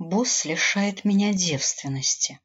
босс лишает меня девственности.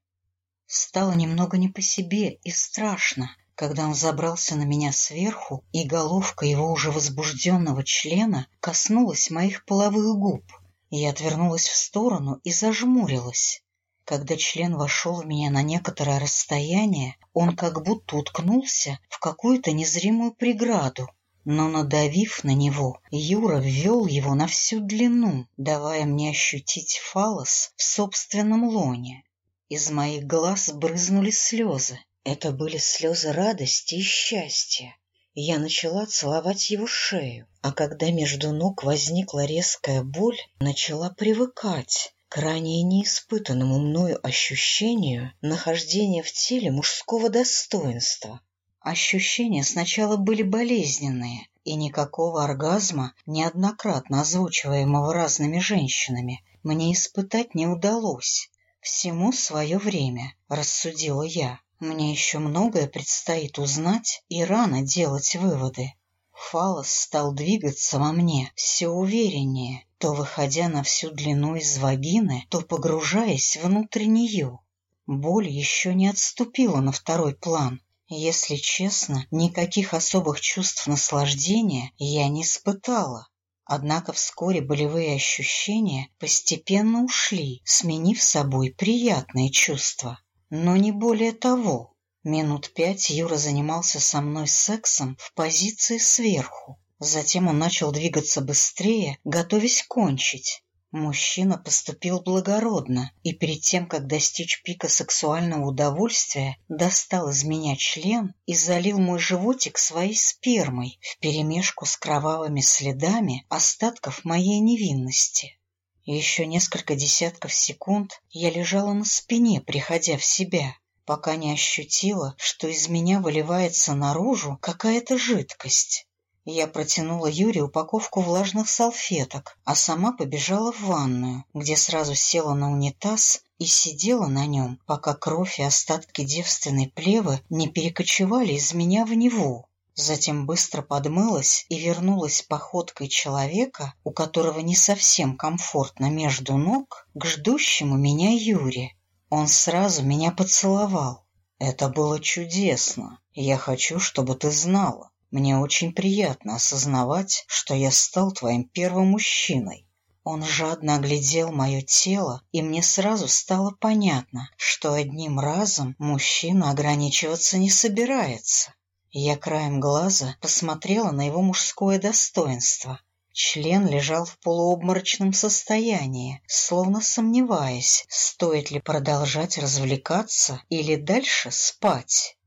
Стало немного не по себе и страшно, когда он забрался на меня сверху, и головка его уже возбужденного члена коснулась моих половых губ. Я отвернулась в сторону и зажмурилась. Когда член вошел в меня на некоторое расстояние, он как будто уткнулся в какую-то незримую преграду. Но, надавив на него, Юра ввел его на всю длину, давая мне ощутить фалос в собственном лоне. Из моих глаз брызнули слезы. Это были слезы радости и счастья. Я начала целовать его шею, а когда между ног возникла резкая боль, начала привыкать к ранее неиспытанному мною ощущению нахождения в теле мужского достоинства. Ощущения сначала были болезненные, и никакого оргазма, неоднократно озвучиваемого разными женщинами, мне испытать не удалось. Всему свое время, рассудила я. Мне еще многое предстоит узнать и рано делать выводы. Фалос стал двигаться во мне все увереннее, то выходя на всю длину из вагины, то погружаясь внутрь нее. Боль еще не отступила на второй план. Если честно, никаких особых чувств наслаждения я не испытала. Однако вскоре болевые ощущения постепенно ушли, сменив собой приятные чувства. Но не более того. Минут пять Юра занимался со мной сексом в позиции сверху. Затем он начал двигаться быстрее, готовясь кончить. Мужчина поступил благородно и перед тем, как достичь пика сексуального удовольствия, достал из меня член и залил мой животик своей спермой вперемешку с кровавыми следами остатков моей невинности. Еще несколько десятков секунд я лежала на спине, приходя в себя пока не ощутила, что из меня выливается наружу какая-то жидкость. Я протянула Юре упаковку влажных салфеток, а сама побежала в ванную, где сразу села на унитаз и сидела на нем, пока кровь и остатки девственной плевы не перекочевали из меня в него. Затем быстро подмылась и вернулась походкой человека, у которого не совсем комфортно между ног, к ждущему меня Юре. Он сразу меня поцеловал. Это было чудесно. Я хочу, чтобы ты знала. Мне очень приятно осознавать, что я стал твоим первым мужчиной. Он жадно оглядел мое тело, и мне сразу стало понятно, что одним разом мужчина ограничиваться не собирается. Я краем глаза посмотрела на его мужское достоинство, Член лежал в полуобморочном состоянии, словно сомневаясь, стоит ли продолжать развлекаться или дальше спать.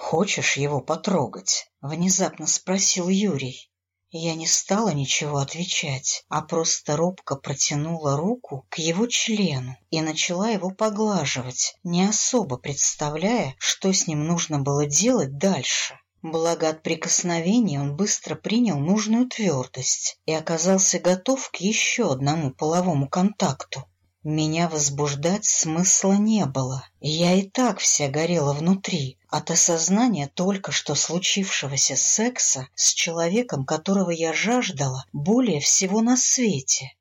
«Хочешь его потрогать?» — внезапно спросил Юрий. Я не стала ничего отвечать, а просто робко протянула руку к его члену и начала его поглаживать, не особо представляя, что с ним нужно было делать дальше. Благо от прикосновения он быстро принял нужную твердость и оказался готов к еще одному половому контакту. Меня возбуждать смысла не было. Я и так вся горела внутри от осознания только что случившегося секса с человеком, которого я жаждала более всего на свете.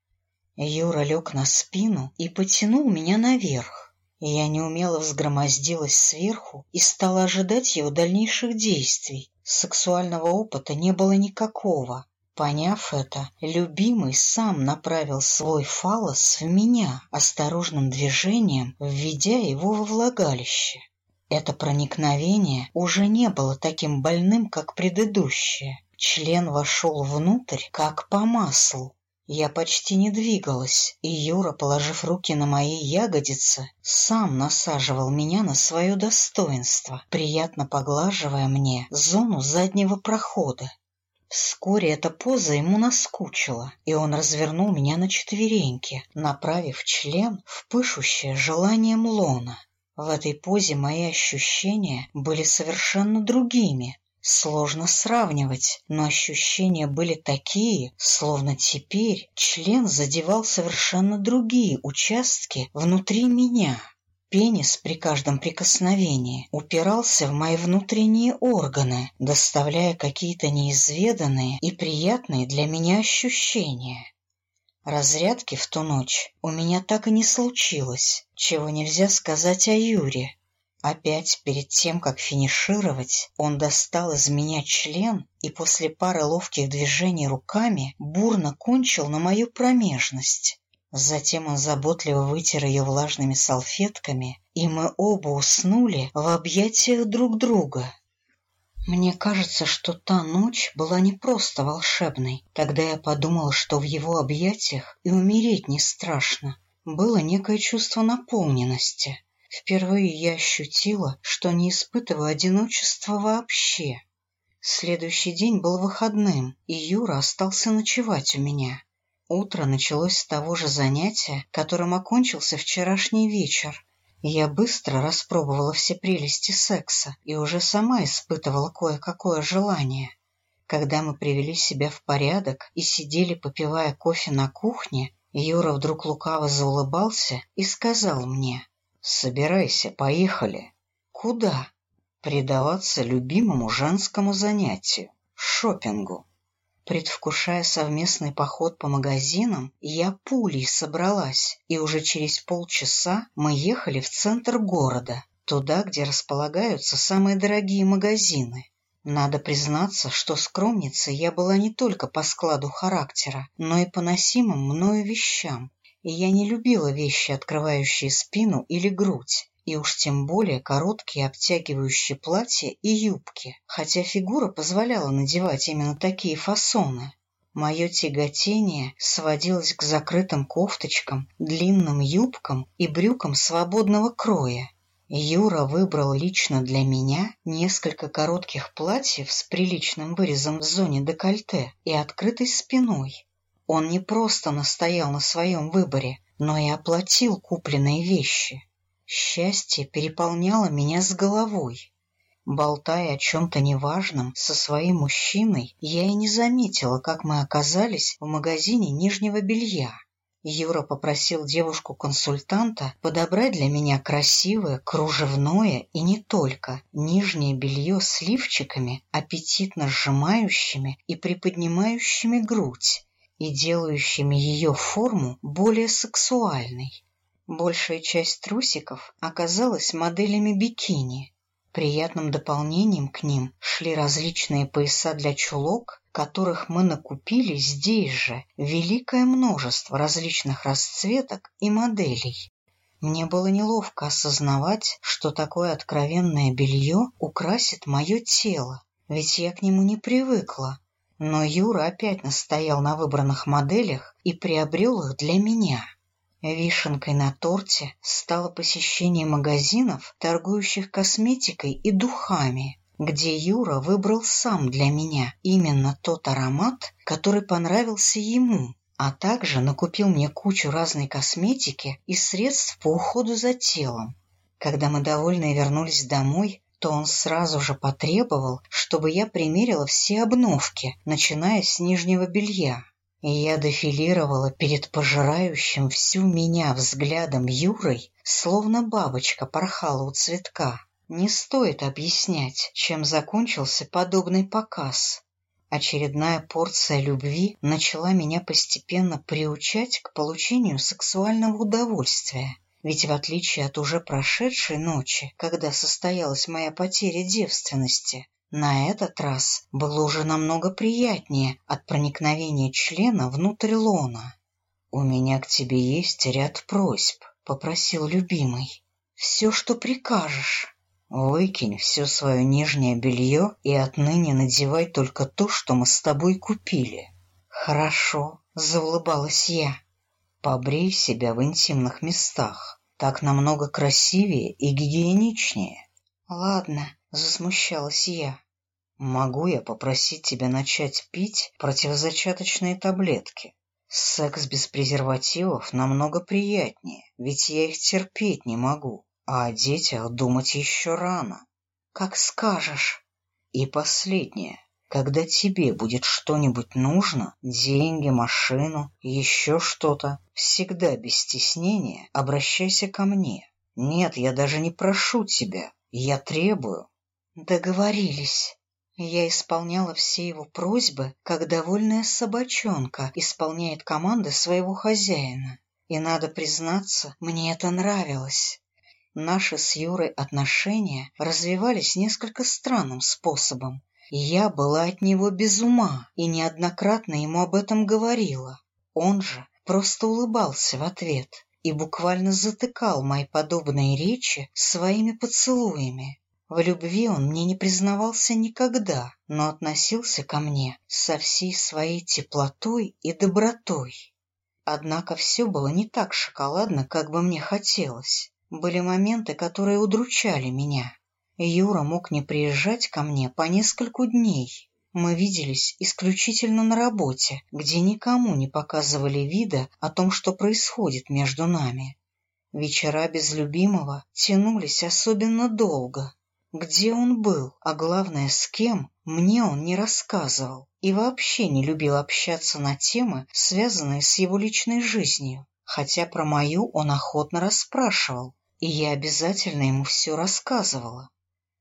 Юра лег на спину и потянул меня наверх. Я неумело взгромоздилась сверху и стала ожидать его дальнейших действий. Сексуального опыта не было никакого. Поняв это, любимый сам направил свой фалос в меня осторожным движением, введя его во влагалище. Это проникновение уже не было таким больным, как предыдущее. Член вошел внутрь, как по маслу, я почти не двигалась, и Юра, положив руки на мои ягодицы, сам насаживал меня на свое достоинство, приятно поглаживая мне зону заднего прохода. Вскоре эта поза ему наскучила, и он развернул меня на четвереньки, направив член в пышущее желанием лона. В этой позе мои ощущения были совершенно другими, Сложно сравнивать, но ощущения были такие, словно теперь член задевал совершенно другие участки внутри меня. Пенис при каждом прикосновении упирался в мои внутренние органы, доставляя какие-то неизведанные и приятные для меня ощущения. Разрядки в ту ночь у меня так и не случилось, чего нельзя сказать о Юре. Опять перед тем, как финишировать, он достал из меня член и после пары ловких движений руками бурно кончил на мою промежность. Затем он заботливо вытер ее влажными салфетками, и мы оба уснули в объятиях друг друга. Мне кажется, что та ночь была не просто волшебной. Тогда я подумала, что в его объятиях и умереть не страшно. Было некое чувство наполненности. Впервые я ощутила, что не испытываю одиночества вообще. Следующий день был выходным, и Юра остался ночевать у меня. Утро началось с того же занятия, которым окончился вчерашний вечер. Я быстро распробовала все прелести секса и уже сама испытывала кое-какое желание. Когда мы привели себя в порядок и сидели, попивая кофе на кухне, Юра вдруг лукаво заулыбался и сказал мне «Собирайся, поехали». «Куда?» «Предаваться любимому женскому занятию — шопингу». Предвкушая совместный поход по магазинам, я пулей собралась, и уже через полчаса мы ехали в центр города, туда, где располагаются самые дорогие магазины. Надо признаться, что скромницей я была не только по складу характера, но и по носимым мною вещам. И я не любила вещи, открывающие спину или грудь и уж тем более короткие обтягивающие платья и юбки, хотя фигура позволяла надевать именно такие фасоны. Мое тяготение сводилось к закрытым кофточкам, длинным юбкам и брюкам свободного кроя. Юра выбрал лично для меня несколько коротких платьев с приличным вырезом в зоне декольте и открытой спиной. Он не просто настоял на своем выборе, но и оплатил купленные вещи. Счастье переполняло меня с головой. Болтая о чем-то неважном со своим мужчиной, я и не заметила, как мы оказались в магазине нижнего белья. Юра попросил девушку-консультанта подобрать для меня красивое, кружевное и не только нижнее белье с лифчиками, аппетитно сжимающими и приподнимающими грудь и делающими ее форму более сексуальной. Большая часть трусиков оказалась моделями бикини. Приятным дополнением к ним шли различные пояса для чулок, которых мы накупили здесь же великое множество различных расцветок и моделей. Мне было неловко осознавать, что такое откровенное белье украсит мое тело, ведь я к нему не привыкла. Но Юра опять настоял на выбранных моделях и приобрел их для меня. Вишенкой на торте стало посещение магазинов, торгующих косметикой и духами, где Юра выбрал сам для меня именно тот аромат, который понравился ему, а также накупил мне кучу разной косметики и средств по уходу за телом. Когда мы довольные вернулись домой, то он сразу же потребовал, чтобы я примерила все обновки, начиная с нижнего белья я дефилировала перед пожирающим всю меня взглядом Юрой, словно бабочка порхала у цветка. Не стоит объяснять, чем закончился подобный показ. Очередная порция любви начала меня постепенно приучать к получению сексуального удовольствия. Ведь в отличие от уже прошедшей ночи, когда состоялась моя потеря девственности, на этот раз было уже намного приятнее от проникновения члена внутрь лона. «У меня к тебе есть ряд просьб», — попросил любимый. «Все, что прикажешь». «Выкинь все свое нижнее белье и отныне надевай только то, что мы с тобой купили». «Хорошо», — заулыбалась я. «Побрей себя в интимных местах. Так намного красивее и гигиеничнее». «Ладно», — засмущалась я. «Могу я попросить тебя начать пить противозачаточные таблетки? Секс без презервативов намного приятнее, ведь я их терпеть не могу, а о детях думать еще рано». «Как скажешь». «И последнее. Когда тебе будет что-нибудь нужно, деньги, машину, еще что-то, всегда без стеснения обращайся ко мне. Нет, я даже не прошу тебя, я требую. Договорились. Я исполняла все его просьбы, как довольная собачонка исполняет команды своего хозяина. И, надо признаться, мне это нравилось. Наши с Юрой отношения развивались несколько странным способом. Я была от него без ума и неоднократно ему об этом говорила. Он же просто улыбался в ответ и буквально затыкал мои подобные речи своими поцелуями. В любви он мне не признавался никогда, но относился ко мне со всей своей теплотой и добротой. Однако все было не так шоколадно, как бы мне хотелось. Были моменты, которые удручали меня. Юра мог не приезжать ко мне по нескольку дней. Мы виделись исключительно на работе, где никому не показывали вида о том, что происходит между нами. Вечера без любимого тянулись особенно долго. Где он был, а главное, с кем, мне он не рассказывал и вообще не любил общаться на темы, связанные с его личной жизнью, хотя про мою он охотно расспрашивал, и я обязательно ему все рассказывала.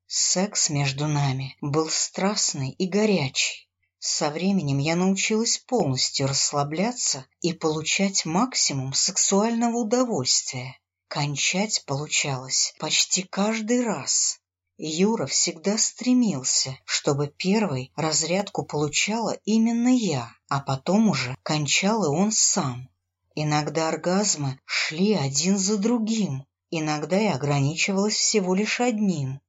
Секс между нами был страстный и горячий. Со временем я научилась полностью расслабляться и получать максимум сексуального удовольствия. Кончать получалось почти каждый раз. Юра всегда стремился, чтобы первой разрядку получала именно я, а потом уже кончал и он сам. Иногда оргазмы шли один за другим, иногда я ограничивалась всего лишь одним.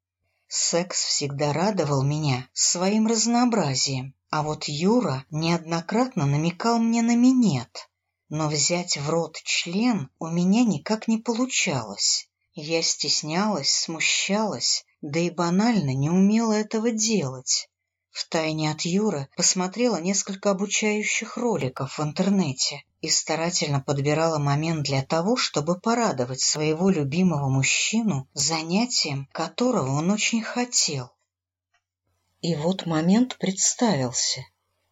Секс всегда радовал меня своим разнообразием, а вот Юра неоднократно намекал мне на минет. Но взять в рот член у меня никак не получалось. Я стеснялась, смущалась, да и банально не умела этого делать. Втайне от Юры посмотрела несколько обучающих роликов в интернете и старательно подбирала момент для того, чтобы порадовать своего любимого мужчину занятием, которого он очень хотел. И вот момент представился.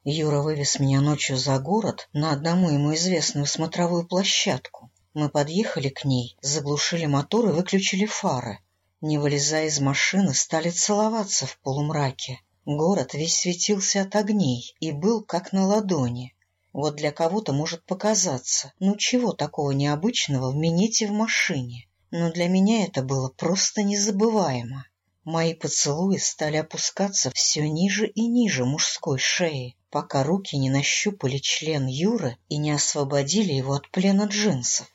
Юра вывез меня ночью за город на одному ему известную смотровую площадку. Мы подъехали к ней, заглушили мотор и выключили фары. Не вылезая из машины, стали целоваться в полумраке. Город весь светился от огней и был как на ладони. Вот для кого-то может показаться, ну чего такого необычного в минете в машине. Но для меня это было просто незабываемо. Мои поцелуи стали опускаться все ниже и ниже мужской шеи, пока руки не нащупали член Юры и не освободили его от плена джинсов.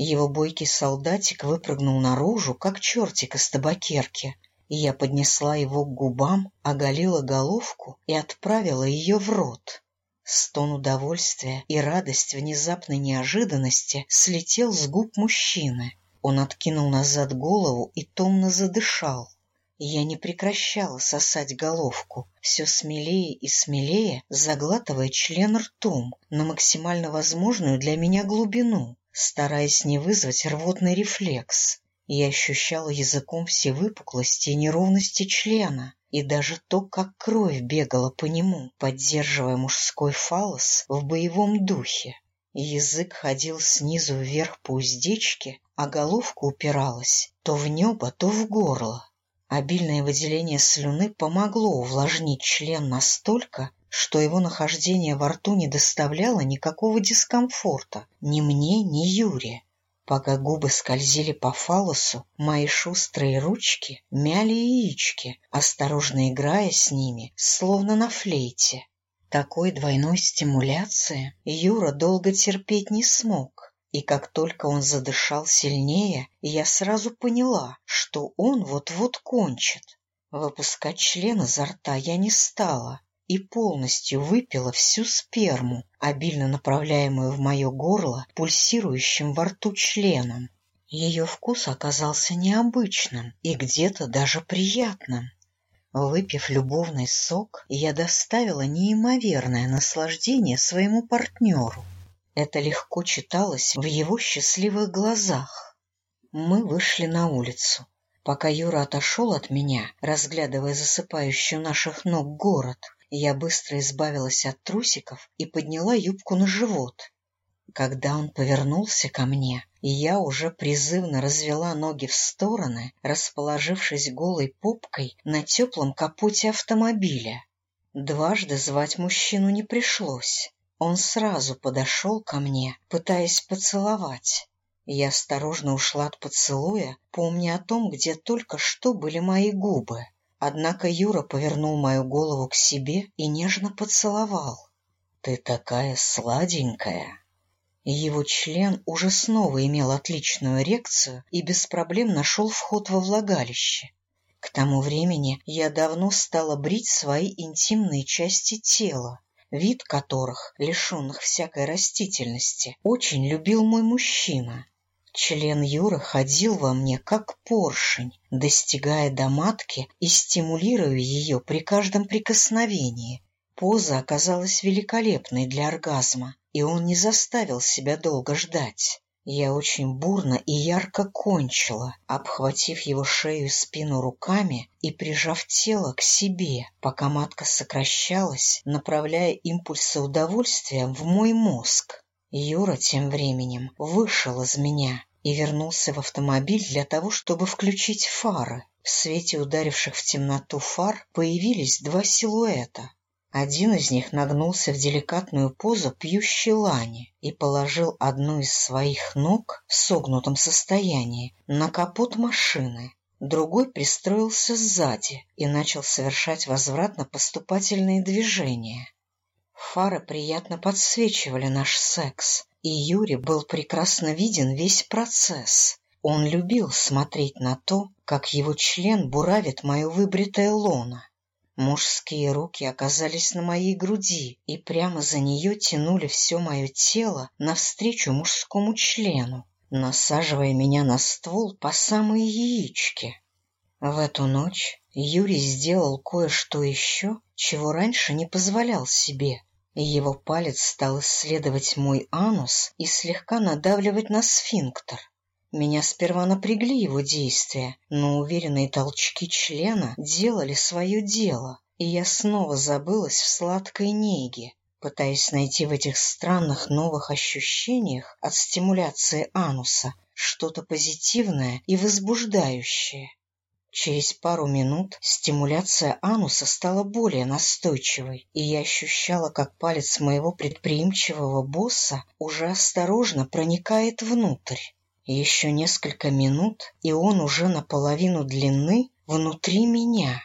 Его бойкий солдатик выпрыгнул наружу, как чертик из табакерки, и я поднесла его к губам, оголила головку и отправила ее в рот. Стон удовольствия и радость внезапной неожиданности слетел с губ мужчины. Он откинул назад голову и томно задышал. Я не прекращала сосать головку, все смелее и смелее заглатывая член ртом на максимально возможную для меня глубину, стараясь не вызвать рвотный рефлекс. Я ощущала языком все выпуклости и неровности члена, и даже то, как кровь бегала по нему, поддерживая мужской фалос в боевом духе. Язык ходил снизу вверх по уздечке, а головка упиралась то в небо, то в горло. Обильное выделение слюны помогло увлажнить член настолько, что его нахождение во рту не доставляло никакого дискомфорта ни мне, ни Юре. Пока губы скользили по фалосу, мои шустрые ручки мяли яички, осторожно играя с ними, словно на флейте. Такой двойной стимуляции Юра долго терпеть не смог, и как только он задышал сильнее, я сразу поняла, что он вот-вот кончит. Выпускать член изо рта я не стала, и полностью выпила всю сперму, обильно направляемую в мое горло пульсирующим во рту членом. Ее вкус оказался необычным и где-то даже приятным. Выпив любовный сок, я доставила неимоверное наслаждение своему партнеру. Это легко читалось в его счастливых глазах. Мы вышли на улицу. Пока Юра отошел от меня, разглядывая засыпающую наших ног город, я быстро избавилась от трусиков и подняла юбку на живот. Когда он повернулся ко мне, я уже призывно развела ноги в стороны, расположившись голой попкой на теплом капоте автомобиля. Дважды звать мужчину не пришлось. Он сразу подошел ко мне, пытаясь поцеловать. Я осторожно ушла от поцелуя, помня о том, где только что были мои губы. Однако Юра повернул мою голову к себе и нежно поцеловал. «Ты такая сладенькая!» Его член уже снова имел отличную эрекцию и без проблем нашел вход во влагалище. К тому времени я давно стала брить свои интимные части тела, вид которых, лишенных всякой растительности, очень любил мой мужчина. Член Юры ходил во мне, как поршень, достигая до матки и стимулируя ее при каждом прикосновении. Поза оказалась великолепной для оргазма, и он не заставил себя долго ждать. Я очень бурно и ярко кончила, обхватив его шею и спину руками и прижав тело к себе, пока матка сокращалась, направляя импульсы удовольствия в мой мозг. Юра тем временем вышел из меня и вернулся в автомобиль для того, чтобы включить фары. В свете ударивших в темноту фар появились два силуэта. Один из них нагнулся в деликатную позу пьющей лани и положил одну из своих ног в согнутом состоянии на капот машины. Другой пристроился сзади и начал совершать возвратно-поступательные движения. Фары приятно подсвечивали наш секс, и Юре был прекрасно виден весь процесс. Он любил смотреть на то, как его член буравит мое выбритое лоно. Мужские руки оказались на моей груди и прямо за нее тянули все мое тело навстречу мужскому члену, насаживая меня на ствол по самые яички. В эту ночь Юрий сделал кое-что еще, чего раньше не позволял себе. Его палец стал исследовать мой анус и слегка надавливать на сфинктер. Меня сперва напрягли его действия, но уверенные толчки члена делали свое дело, и я снова забылась в сладкой неге, пытаясь найти в этих странных новых ощущениях от стимуляции ануса что-то позитивное и возбуждающее. Через пару минут стимуляция ануса стала более настойчивой, и я ощущала, как палец моего предприимчивого босса уже осторожно проникает внутрь. Еще несколько минут, и он уже наполовину длины внутри меня.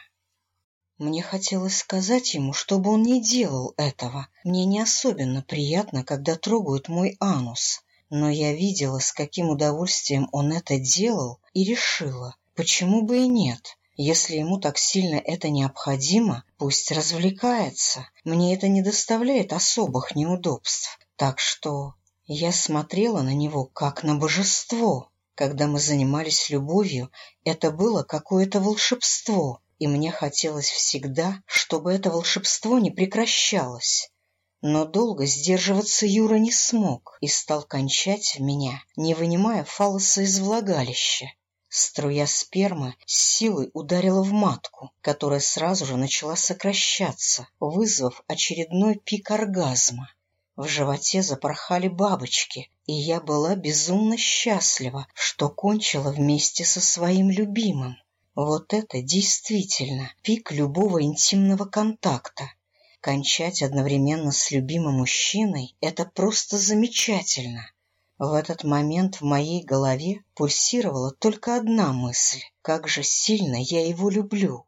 Мне хотелось сказать ему, чтобы он не делал этого. Мне не особенно приятно, когда трогают мой анус. Но я видела, с каким удовольствием он это делал, и решила, почему бы и нет. Если ему так сильно это необходимо, пусть развлекается. Мне это не доставляет особых неудобств. Так что я смотрела на него как на божество. Когда мы занимались любовью, это было какое-то волшебство, и мне хотелось всегда, чтобы это волшебство не прекращалось. Но долго сдерживаться Юра не смог и стал кончать в меня, не вынимая фалоса из влагалища. Струя спермы с силой ударила в матку, которая сразу же начала сокращаться, вызвав очередной пик оргазма. В животе запорхали бабочки, и я была безумно счастлива, что кончила вместе со своим любимым. Вот это действительно пик любого интимного контакта. Кончать одновременно с любимым мужчиной — это просто замечательно. В этот момент в моей голове пульсировала только одна мысль — как же сильно я его люблю.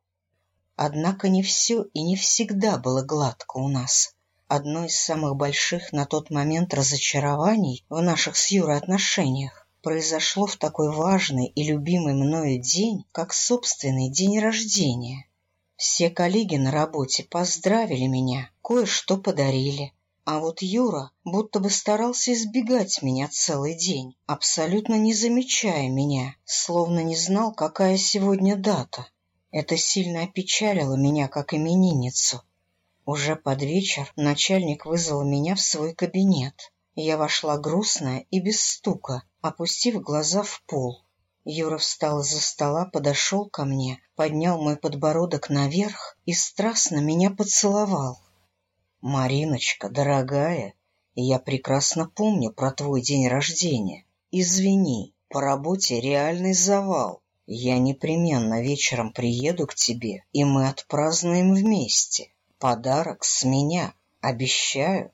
Однако не все и не всегда было гладко у нас. Одно из самых больших на тот момент разочарований в наших с Юрой отношениях произошло в такой важный и любимый мною день, как собственный день рождения. Все коллеги на работе поздравили меня, кое-что подарили. А вот Юра будто бы старался избегать меня целый день, абсолютно не замечая меня, словно не знал, какая сегодня дата. Это сильно опечалило меня как именинницу. Уже под вечер начальник вызвал меня в свой кабинет. Я вошла грустная и без стука, опустив глаза в пол. Юра встал из-за стола, подошел ко мне, поднял мой подбородок наверх и страстно меня поцеловал. «Мариночка, дорогая, Я прекрасно помню про твой день рождения. Извини, по работе реальный завал. Я непременно вечером приеду к тебе, и мы отпразднуем вместе. Подарок с меня, обещаю.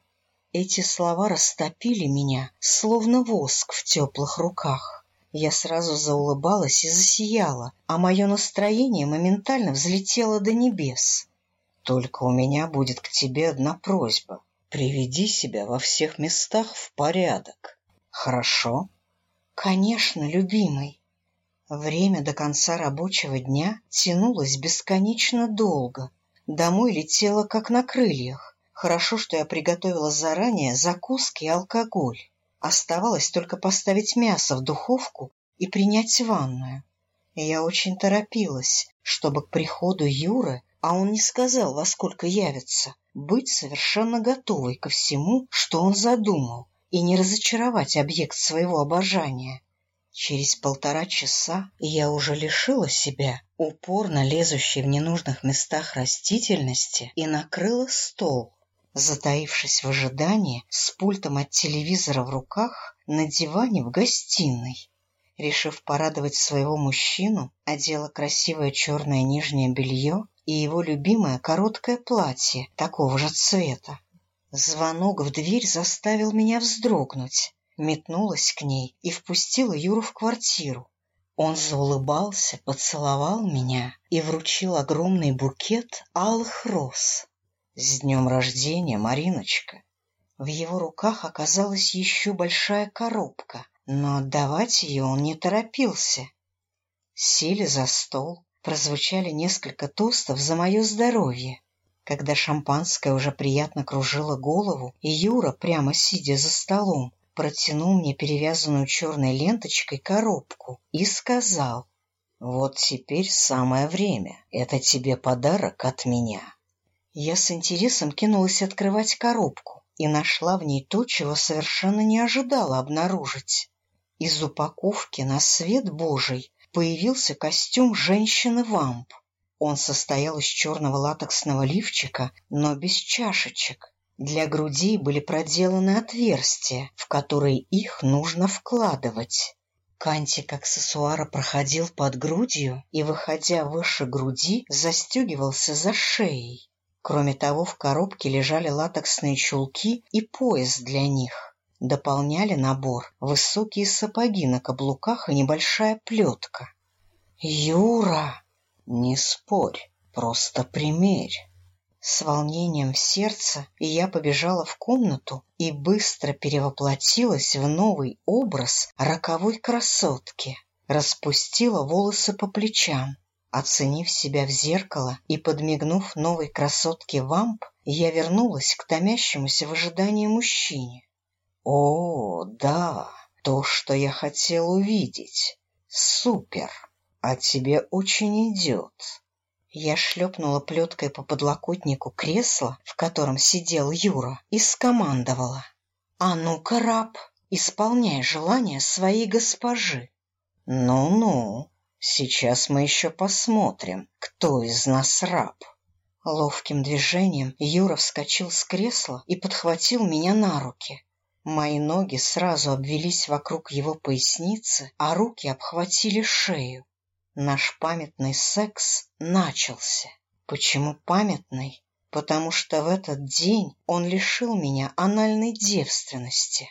Эти слова растопили меня, словно воск в теплых руках. Я сразу заулыбалась и засияла, а мое настроение моментально взлетело до небес. Только у меня будет к тебе одна просьба. Приведи себя во всех местах в порядок. Хорошо? Конечно, любимый. Время до конца рабочего дня тянулось бесконечно долго. Домой летела как на крыльях. Хорошо, что я приготовила заранее закуски и алкоголь. Оставалось только поставить мясо в духовку и принять ванную. Я очень торопилась, чтобы к приходу Юры, а он не сказал, во сколько явится, быть совершенно готовой ко всему, что он задумал, и не разочаровать объект своего обожания. Через полтора часа я уже лишила себя упорно лезущей в ненужных местах растительности и накрыла стол, затаившись в ожидании с пультом от телевизора в руках на диване в гостиной. Решив порадовать своего мужчину, одела красивое черное нижнее белье и его любимое короткое платье такого же цвета. Звонок в дверь заставил меня вздрогнуть. Метнулась к ней и впустила Юру в квартиру. Он заулыбался, поцеловал меня и вручил огромный букет алых роз. С днем рождения, Мариночка! В его руках оказалась еще большая коробка, но отдавать ее он не торопился. Сели за стол, прозвучали несколько тостов за мое здоровье. Когда шампанское уже приятно кружило голову, и Юра, прямо сидя за столом, протянул мне перевязанную черной ленточкой коробку и сказал, «Вот теперь самое время. Это тебе подарок от меня». Я с интересом кинулась открывать коробку и нашла в ней то, чего совершенно не ожидала обнаружить. Из упаковки на свет Божий появился костюм женщины-вамп. Он состоял из черного латексного лифчика, но без чашечек. Для грудей были проделаны отверстия, в которые их нужно вкладывать. Кантик аксессуара проходил под грудью и, выходя выше груди, застегивался за шеей. Кроме того, в коробке лежали латексные чулки и пояс для них. Дополняли набор высокие сапоги на каблуках и небольшая плетка. «Юра!» «Не спорь, просто примерь». С волнением в сердце я побежала в комнату и быстро перевоплотилась в новый образ роковой красотки. Распустила волосы по плечам, Оценив себя в зеркало и подмигнув новой красотке вамп, я вернулась к томящемуся в ожидании мужчине. О, да, то, что я хотел увидеть. Супер! А тебе очень идет. Я шлепнула плеткой по подлокотнику кресла, в котором сидел Юра, и скомандовала. «А ну-ка, раб, исполняй желание своей госпожи». «Ну-ну», Сейчас мы еще посмотрим, кто из нас раб. Ловким движением Юра вскочил с кресла и подхватил меня на руки. Мои ноги сразу обвелись вокруг его поясницы, а руки обхватили шею. Наш памятный секс начался. Почему памятный? Потому что в этот день он лишил меня анальной девственности.